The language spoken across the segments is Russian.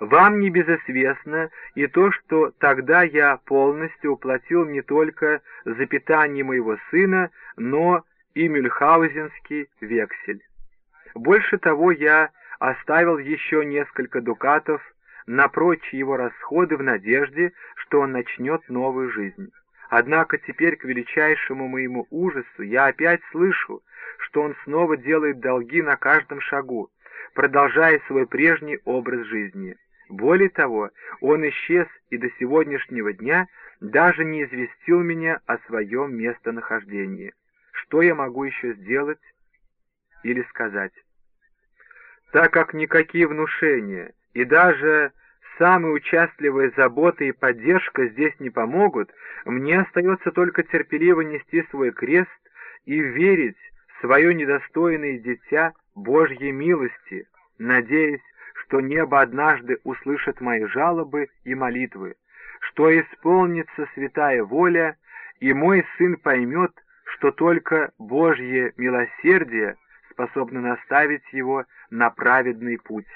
Вам не безызвестно и то, что тогда я полностью уплатил не только за питание моего сына, но и Мюльхаузенский вексель. Больше того, я оставил еще несколько дукатов на прочие его расходы в надежде, что он начнет новую жизнь. Однако теперь, к величайшему моему ужасу, я опять слышу, что он снова делает долги на каждом шагу, продолжая свой прежний образ жизни. Более того, он исчез и до сегодняшнего дня даже не известил меня о своем местонахождении. Что я могу еще сделать или сказать? Так как никакие внушения и даже самые участливые заботы и поддержка здесь не помогут, мне остается только терпеливо нести свой крест и верить в свое недостойное дитя Божьей милости, надеясь, что небо однажды услышит мои жалобы и молитвы, что исполнится святая воля, и мой сын поймет, что только Божье милосердие способно наставить его на праведный путь.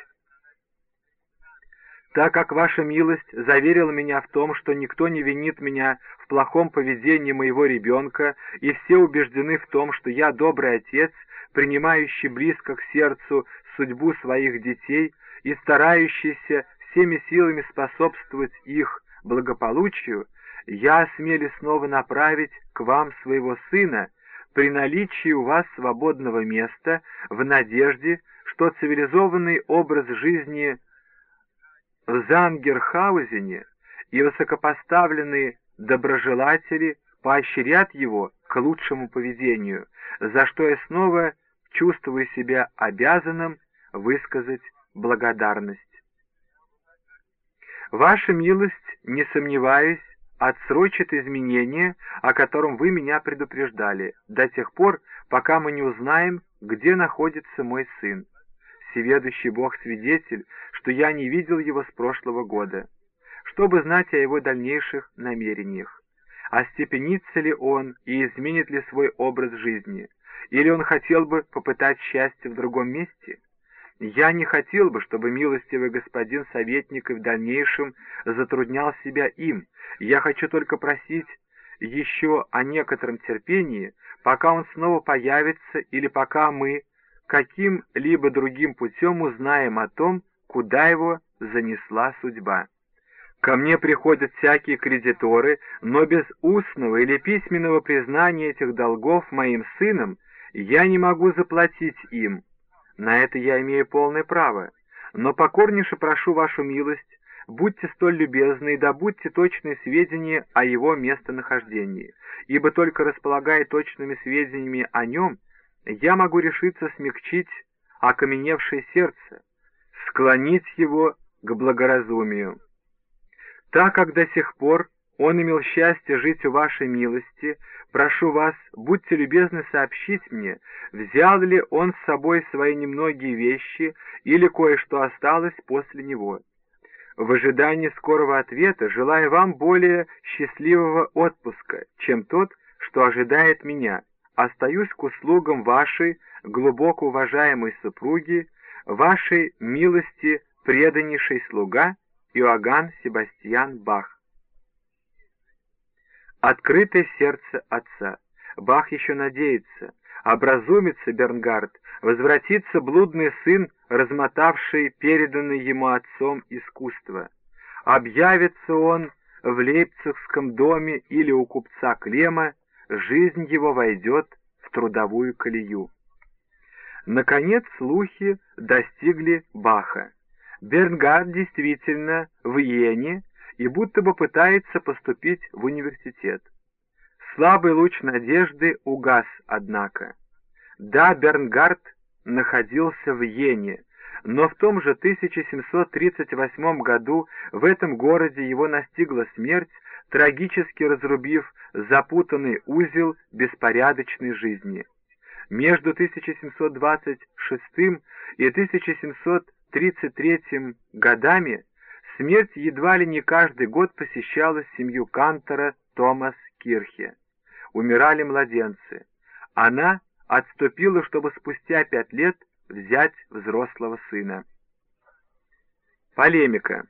Так как ваша милость заверила меня в том, что никто не винит меня в плохом поведении моего ребенка, и все убеждены в том, что я добрый отец, принимающий близко к сердцу судьбу своих детей и старающийся всеми силами способствовать их благополучию, я осмелюсь снова направить к вам своего сына при наличии у вас свободного места в надежде, что цивилизованный образ жизни в Зангерхаузене и высокопоставленные доброжелатели поощрят его к лучшему поведению, за что я снова чувствую себя обязанным высказать благодарность. Ваша милость, не сомневаюсь, отсрочит изменение, о котором вы меня предупреждали, до тех пор, пока мы не узнаем, где находится мой сын. Всеведущий Бог свидетель, что я не видел его с прошлого года, чтобы знать о его дальнейших намерениях. Остепенится ли он и изменит ли свой образ жизни, или он хотел бы попытать счастье в другом месте? Я не хотел бы, чтобы милостивый господин советник и в дальнейшем затруднял себя им. Я хочу только просить еще о некотором терпении, пока он снова появится или пока мы каким-либо другим путем узнаем о том, куда его занесла судьба. Ко мне приходят всякие кредиторы, но без устного или письменного признания этих долгов моим сыном я не могу заплатить им. На это я имею полное право. Но покорнейше прошу вашу милость, будьте столь любезны и добудьте точные сведения о его местонахождении, ибо только располагая точными сведениями о нем, я могу решиться смягчить окаменевшее сердце, склонить его к благоразумию. Так как до сих пор он имел счастье жить у вашей милости, прошу вас, будьте любезны сообщить мне, взял ли он с собой свои немногие вещи или кое-что осталось после него. В ожидании скорого ответа желаю вам более счастливого отпуска, чем тот, что ожидает меня. Остаюсь к услугам вашей, глубоко уважаемой супруги, вашей милости преданнейший слуга Иоганн Себастьян Бах. Открытое сердце отца. Бах еще надеется. Образумится Бернгард, возвратится блудный сын, размотавший переданное ему отцом искусство. Объявится он в Лейпцигском доме или у купца Клема, жизнь его войдет в трудовую колею. Наконец слухи достигли Баха. Бернгард действительно в Йене и будто бы пытается поступить в университет. Слабый луч надежды угас, однако. Да, Бернгард находился в Йене, но в том же 1738 году в этом городе его настигла смерть, трагически разрубив запутанный узел беспорядочной жизни между 1726 и 1733 годами смерть едва ли не каждый год посещала семью Кантора Томас Кирхе. Умирали младенцы. Она отступила, чтобы спустя пять лет взять взрослого сына. Полемика.